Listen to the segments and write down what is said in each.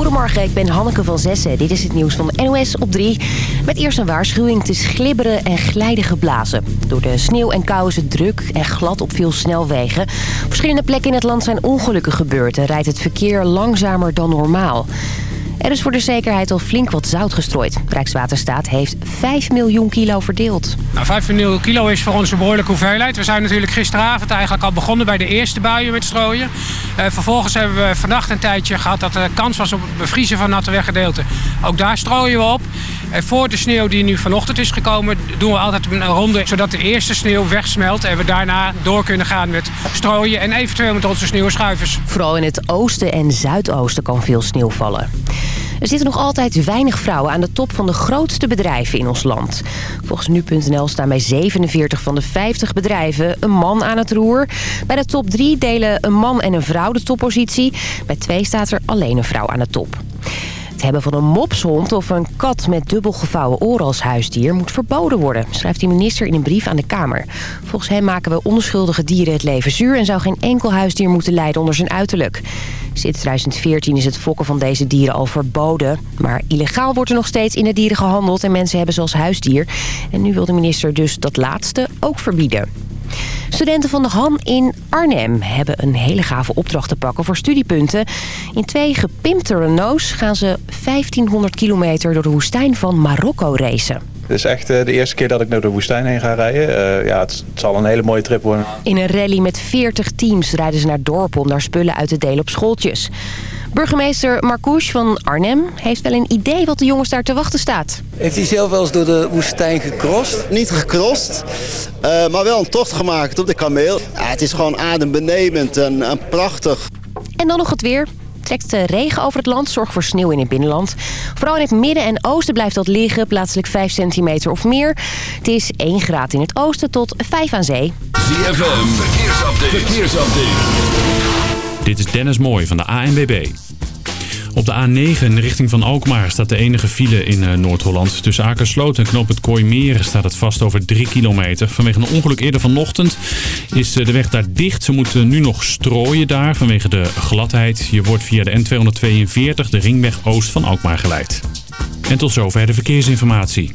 Goedemorgen, ik ben Hanneke van Zessen. Dit is het nieuws van NOS op 3. Met eerst een waarschuwing. Het is glibberen en glijden geblazen. Door de sneeuw en kou is het druk en glad op veel snelwegen. Op verschillende plekken in het land zijn ongelukken gebeurd... en rijdt het verkeer langzamer dan normaal. Er is voor de zekerheid al flink wat zout gestrooid. Rijkswaterstaat heeft 5 miljoen kilo verdeeld. Nou, 5 miljoen kilo is voor ons een behoorlijke hoeveelheid. We zijn natuurlijk gisteravond eigenlijk al begonnen bij de eerste buien met strooien. Uh, vervolgens hebben we vannacht een tijdje gehad dat er kans was op het bevriezen van natte weggedeelten. Ook daar strooien we op. En voor de sneeuw die nu vanochtend is gekomen, doen we altijd een ronde... zodat de eerste sneeuw wegsmelt en we daarna door kunnen gaan met strooien... en eventueel met onze sneeuwschuivers. Vooral in het oosten en zuidoosten kan veel sneeuw vallen. Er zitten nog altijd weinig vrouwen aan de top van de grootste bedrijven in ons land. Volgens nu.nl staan bij 47 van de 50 bedrijven een man aan het roer. Bij de top 3 delen een man en een vrouw de toppositie. Bij 2 staat er alleen een vrouw aan de top. Het hebben van een mopshond of een kat met dubbel gevouwen oren als huisdier moet verboden worden, schrijft de minister in een brief aan de Kamer. Volgens hem maken we onschuldige dieren het leven zuur en zou geen enkel huisdier moeten lijden onder zijn uiterlijk. Sinds 2014 is het fokken van deze dieren al verboden. Maar illegaal wordt er nog steeds in de dieren gehandeld en mensen hebben ze als huisdier. En nu wil de minister dus dat laatste ook verbieden. Studenten van de Han in Arnhem hebben een hele gave opdracht te pakken voor studiepunten. In twee gepimpte Renaults gaan ze 1500 kilometer door de woestijn van Marokko racen. Het is echt eh, de eerste keer dat ik door de woestijn heen ga rijden. Uh, ja, het, het, zal een hele mooie trip worden. In een rally met 40 teams rijden ze naar dorpen om daar spullen uit te delen op schooltjes. Burgemeester Marcouche van Arnhem heeft wel een idee wat de jongens daar te wachten staat. Heeft hij zelf wel eens door de woestijn gecrossed? Niet gecrossed, uh, maar wel een tocht gemaakt op de kameel. Ja, het is gewoon adembenemend en, en prachtig. En dan nog het weer trekt de regen over het land, zorgt voor sneeuw in het binnenland. Vooral in het midden en oosten blijft dat liggen, plaatselijk 5 centimeter of meer. Het is 1 graad in het oosten tot 5 aan zee. ZFM, verkeersupdate. verkeersupdate. Dit is Dennis Mooij van de ANWB. Op de A9 richting van Alkmaar staat de enige file in uh, Noord-Holland. Tussen Akersloot en Knoop het Kooimeer staat het vast over 3 kilometer. Vanwege een ongeluk eerder vanochtend is uh, de weg daar dicht. Ze moeten nu nog strooien daar vanwege de gladheid. Je wordt via de N242 de ringweg oost van Alkmaar geleid. En tot zover de verkeersinformatie.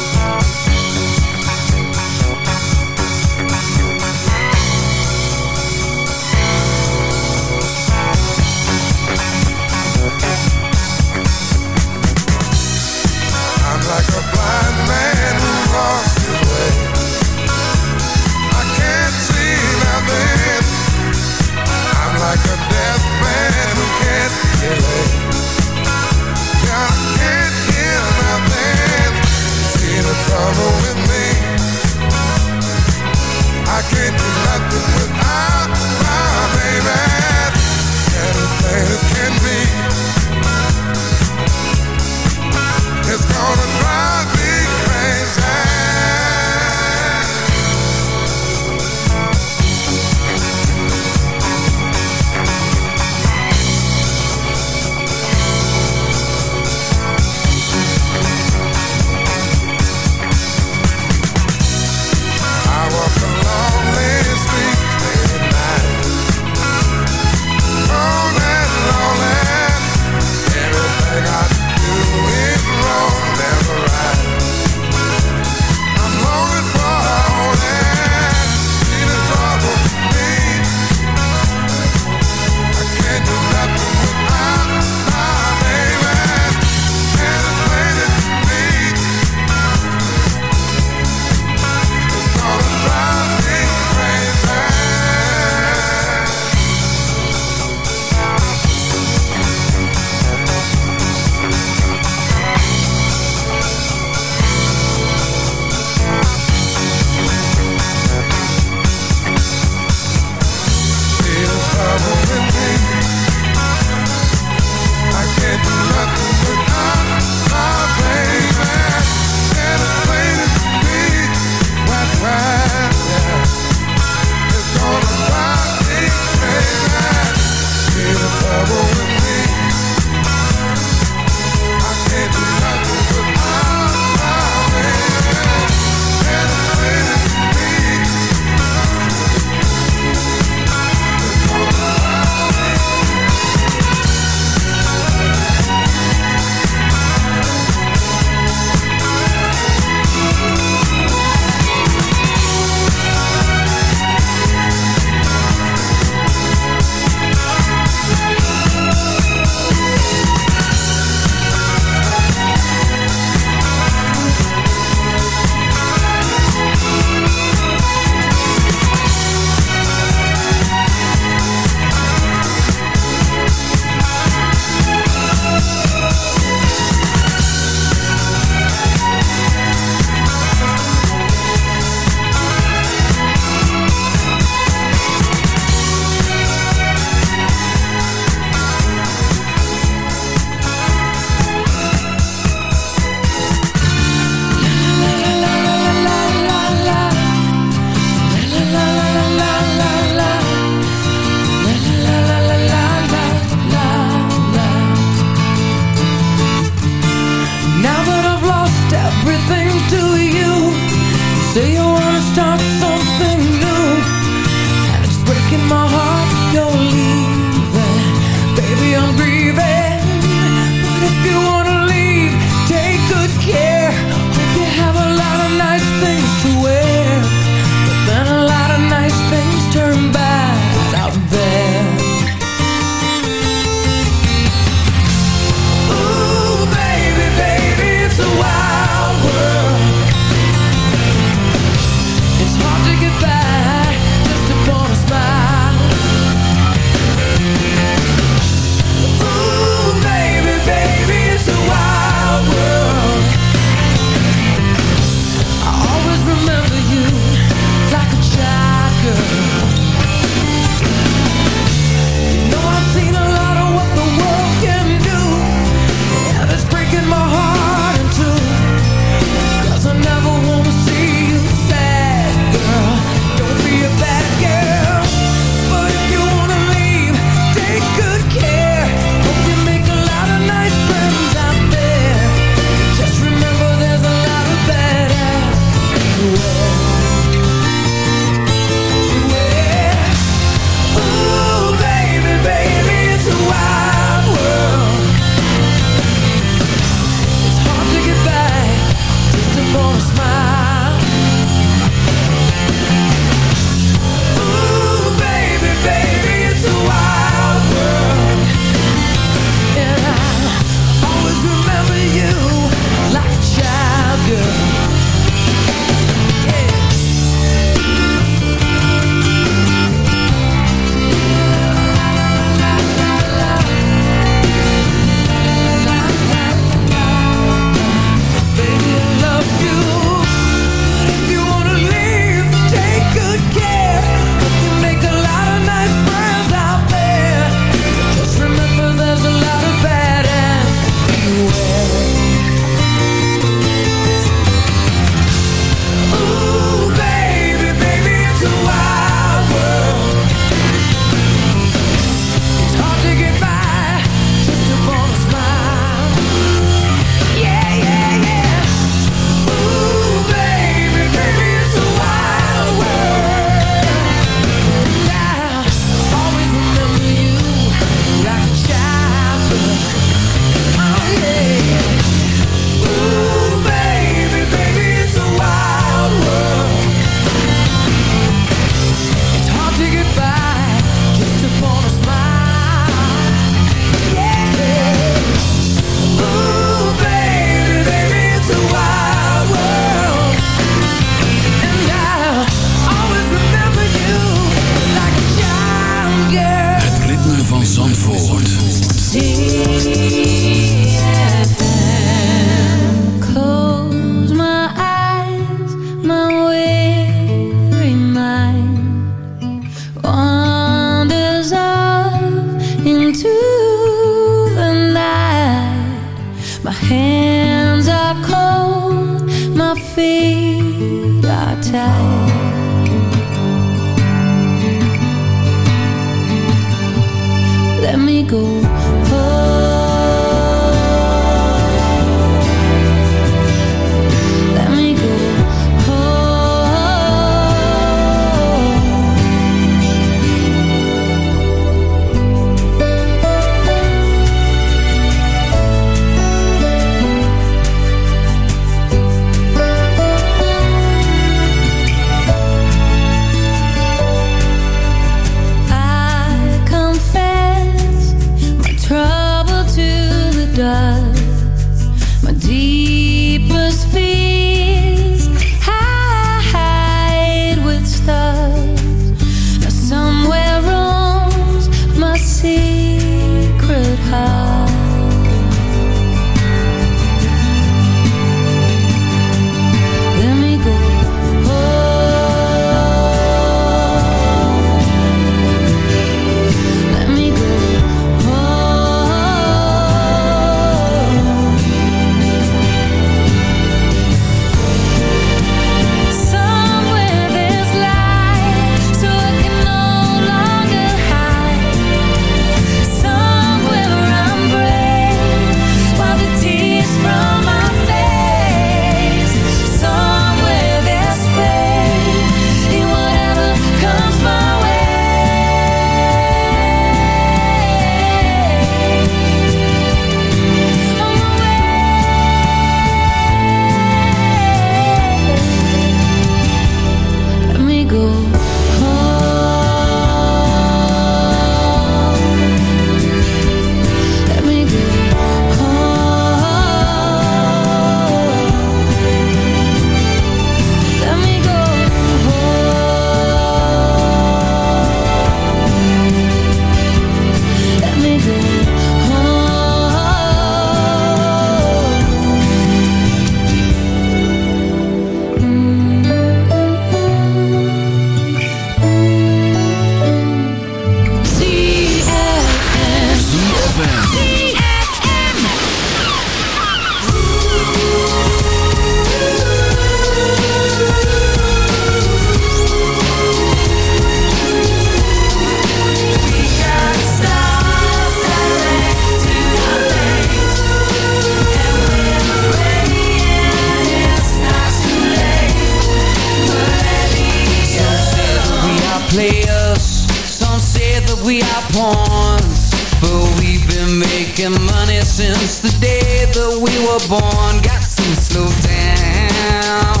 Players. Some say that we are pawns. But we've been making money since the day that we were born. Got to slow down.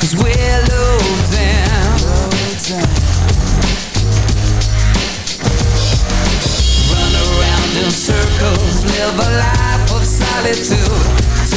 Cause we're low down. Run around in circles, live a life of solitude.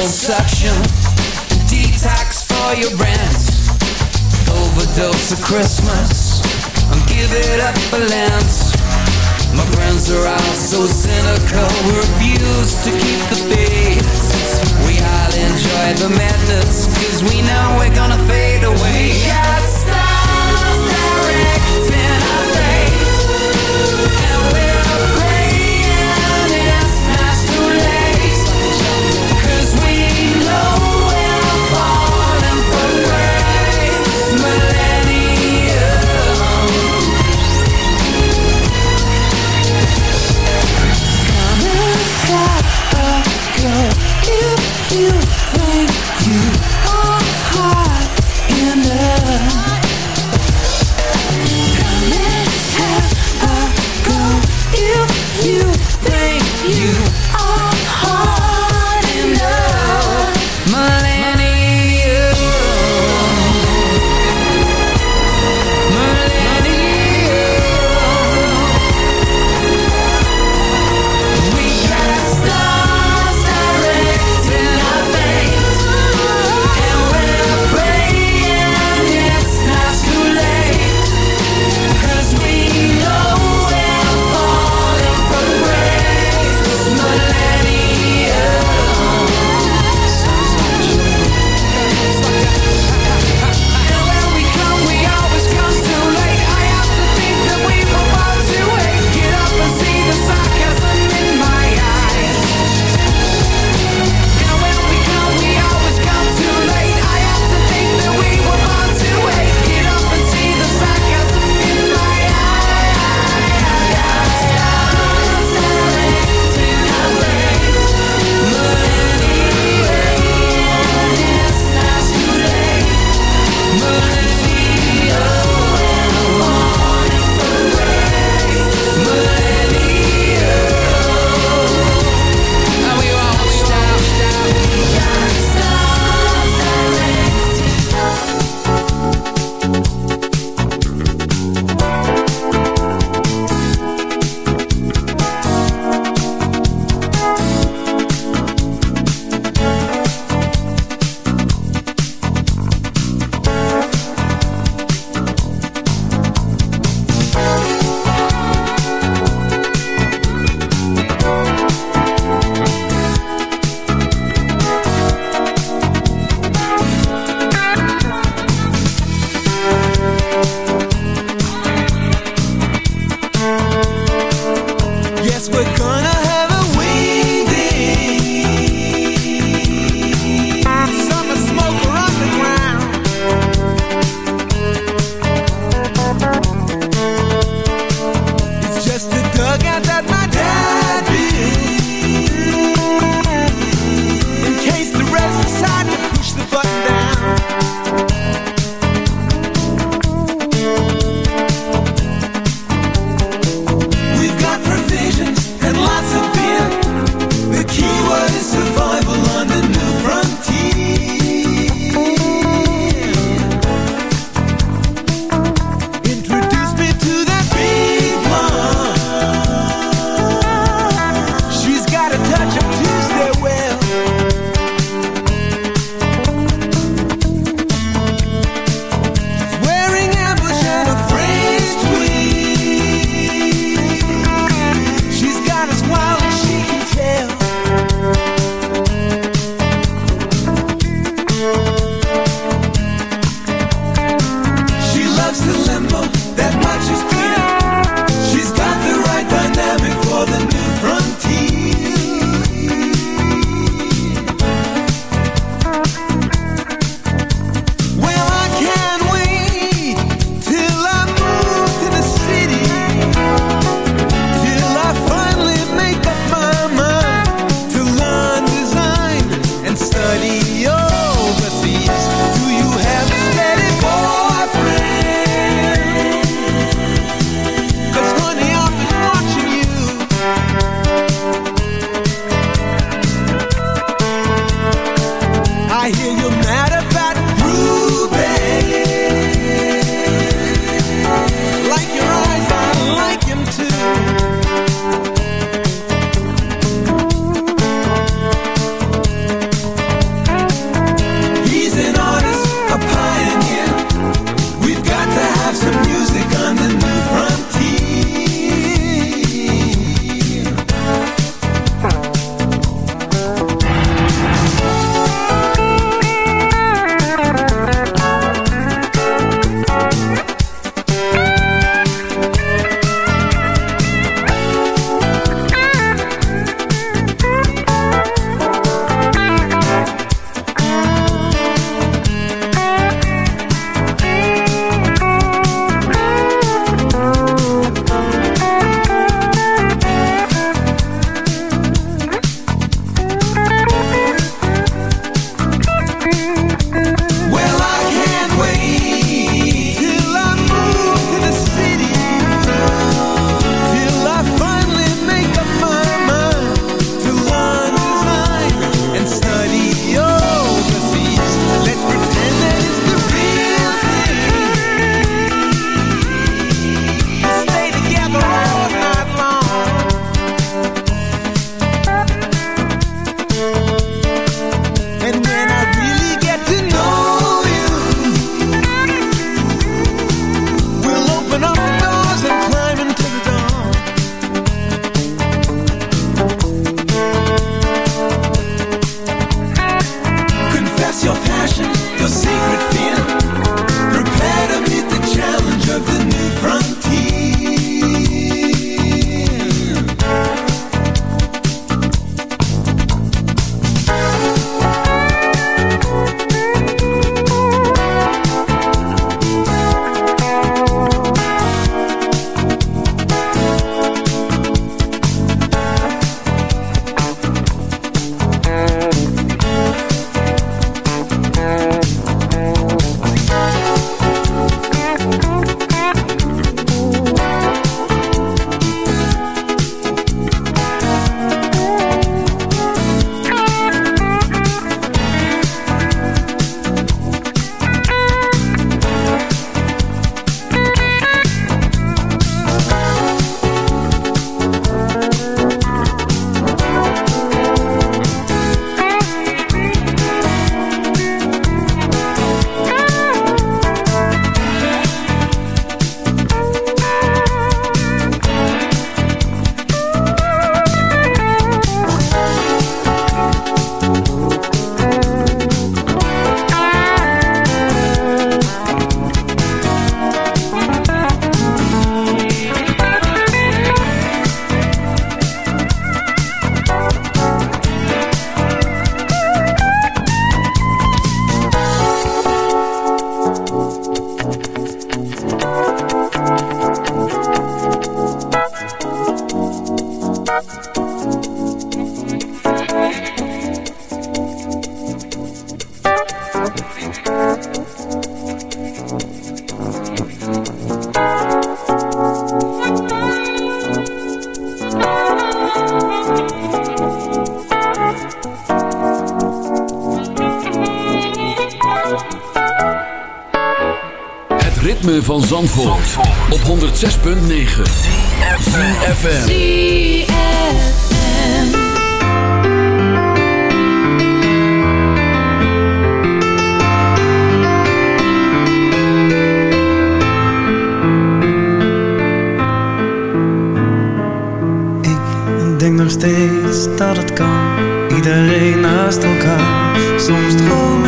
for liposuction, detox for your brands. Overdose of Christmas, and give it up for Lent. My friends are all so cynical, we refuse to keep the faith. We all enjoy the madness, cause we know we're gonna fade away. We van Zandvoort, op 106.9 CFFM Ik denk nog steeds dat het kan. Iedereen naast elkaar. Soms droom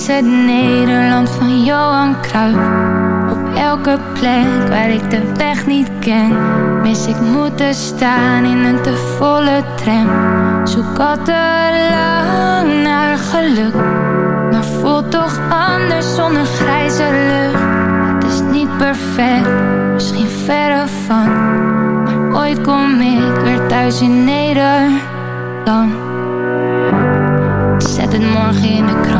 is het Nederland van Johan Kruip Op elke plek waar ik de weg niet ken Mis ik moeten staan in een te volle tram. Zoek al te lang naar geluk Maar voel toch anders zonder grijze lucht. Het is niet perfect, misschien verre van Maar ooit kom ik weer thuis in Nederland. Zet het morgen in de krant.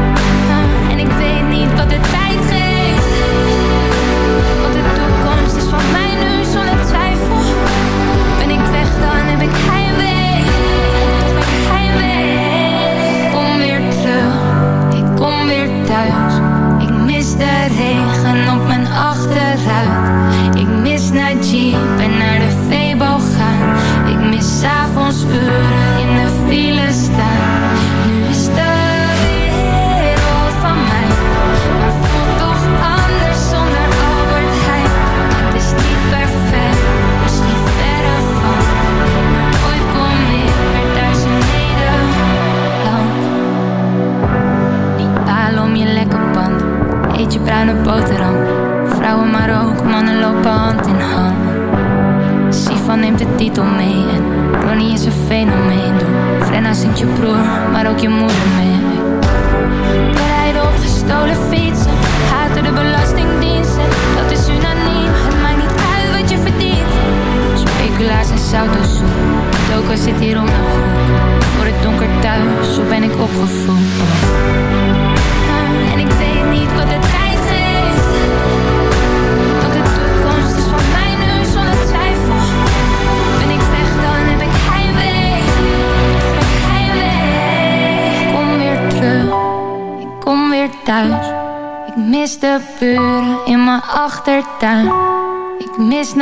Ik weet niet wat de tijd geeft, want de toekomst is van mij nu zonder twijfel. Ben ik weg, dan heb ik geen weg. Kom weer terug, ik kom weer thuis. Ik mis de regen op mijn achterruit. Ik mis naar je, en naar de voetbal gaan. Ik mis avonduren.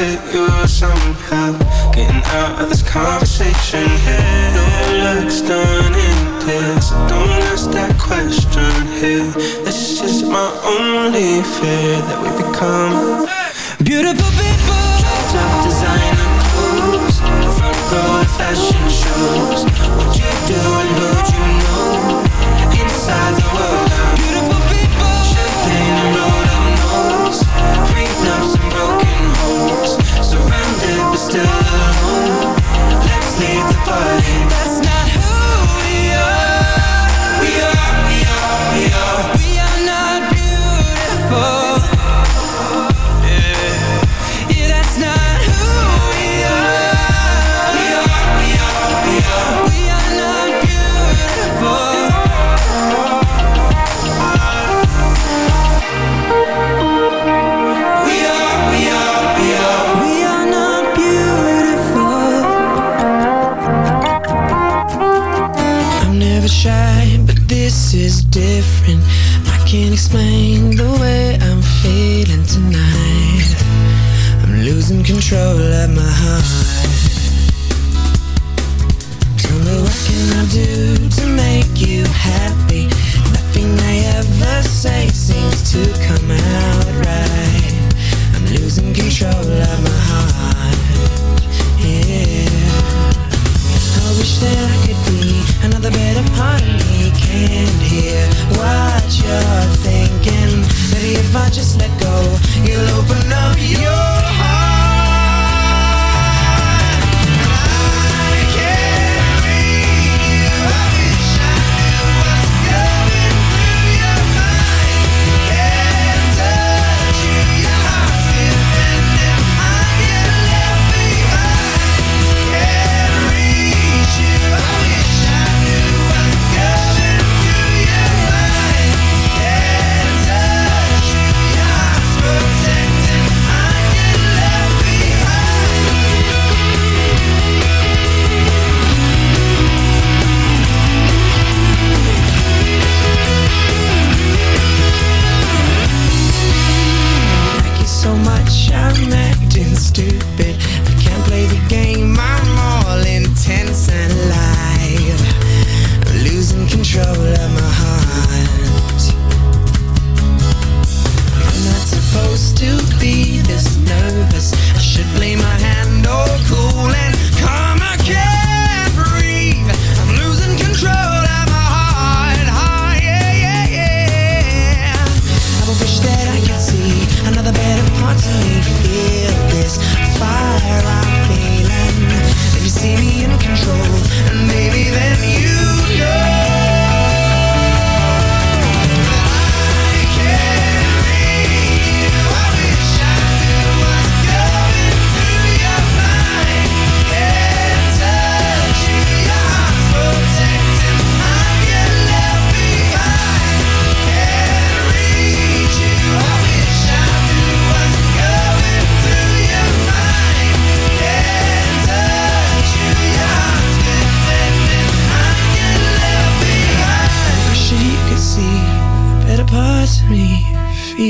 with you somehow Getting out of this conversation. Here No looks done in this Don't ask that question here. This is my only fear That we become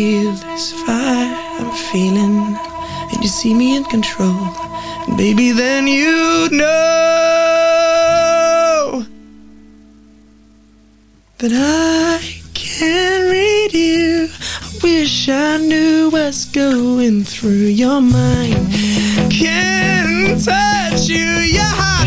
feel this fire I'm feeling And you see me in control. And baby then you know That I can read you. I wish I knew what's going through your mind. Can't touch you, yeah.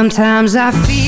Sometimes I feel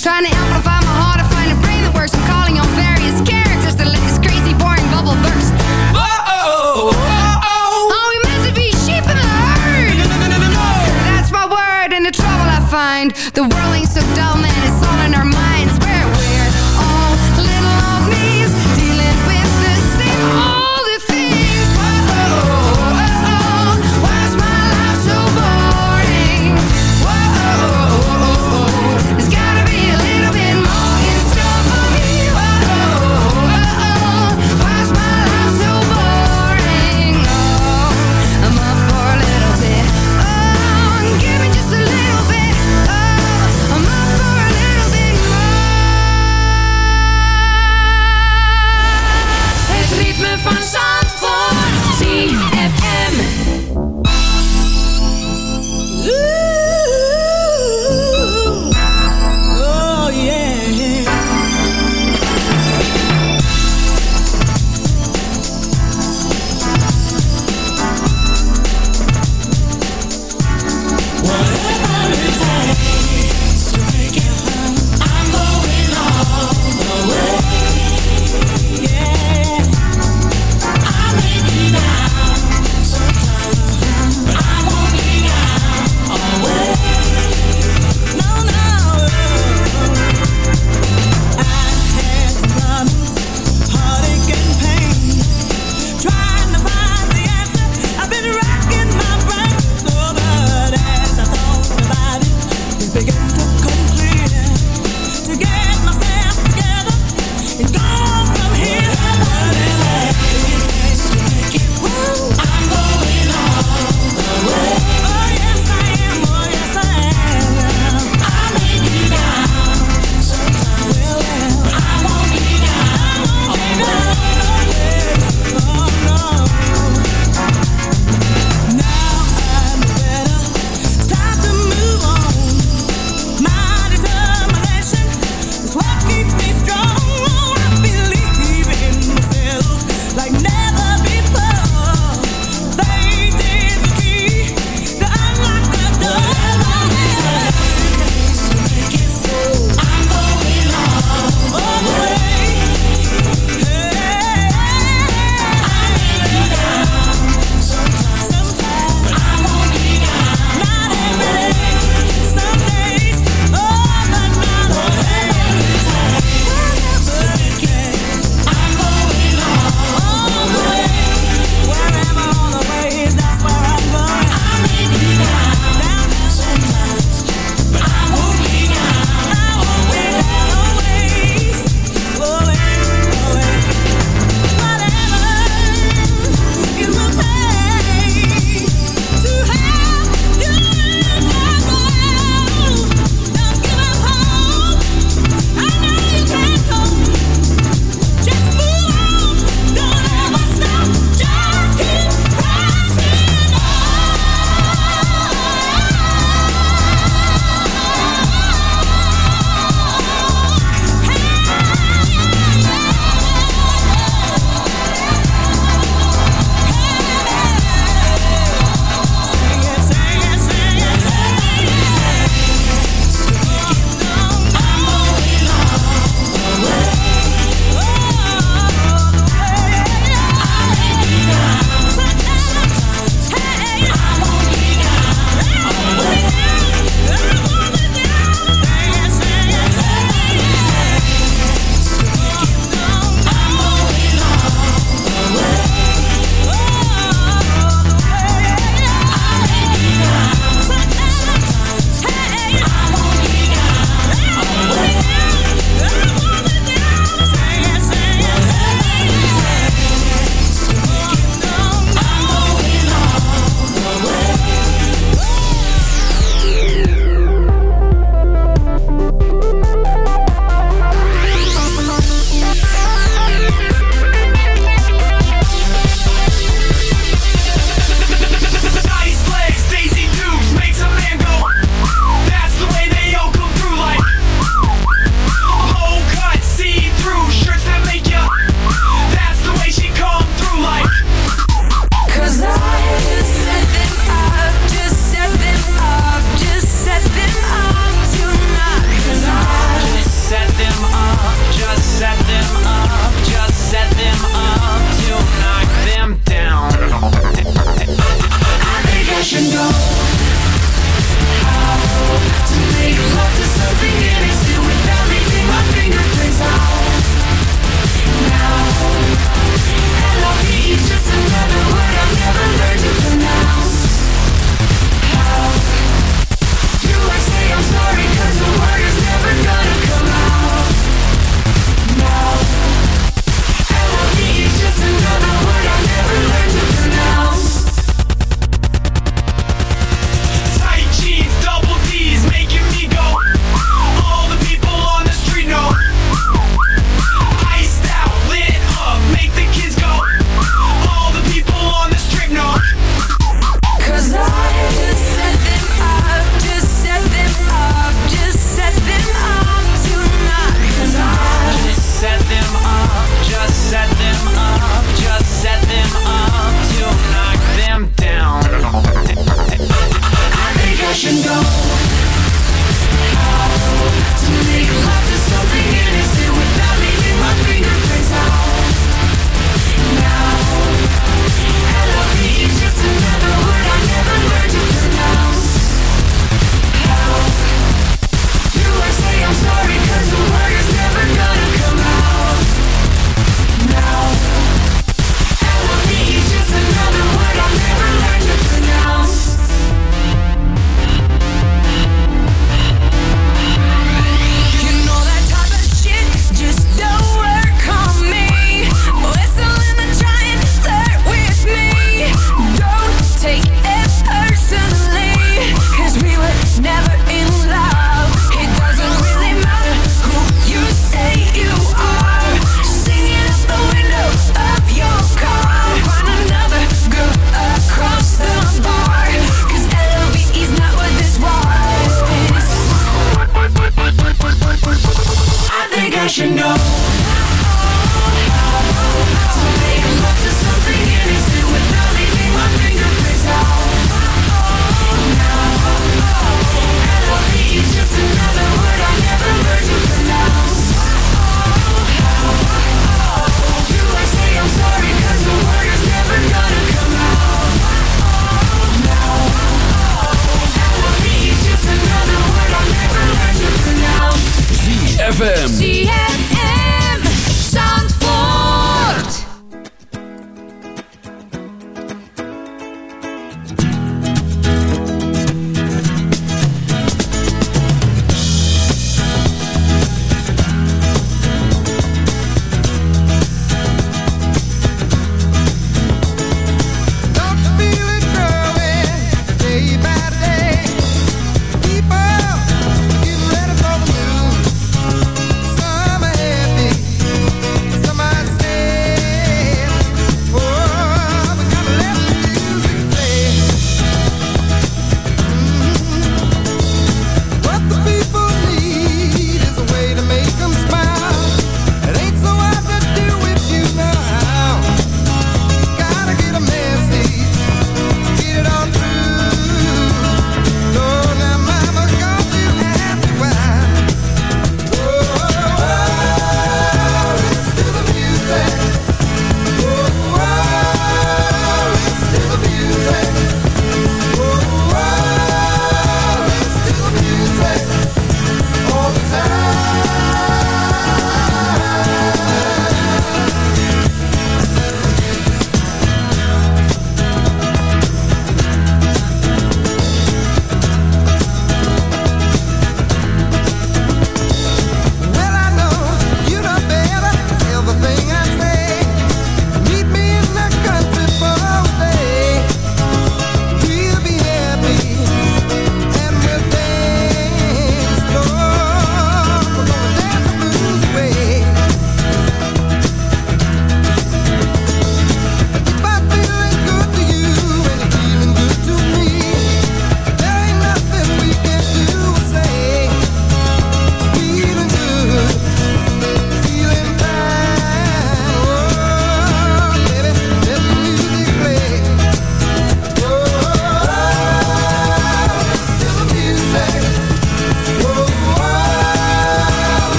Trying to amplify my heart, I find a brain that works. I'm calling on various characters to let this crazy, boring bubble burst. Whoa, oh, oh, oh. Are we meant to be sheep in the herd? No, no, no, no, no. That's my word and the trouble I find. The world ain't so dull, man. It's all in our mind.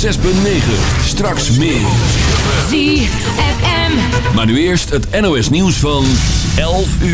106.9. Straks meer. ZFM. Maar nu eerst het NOS nieuws van 11 uur.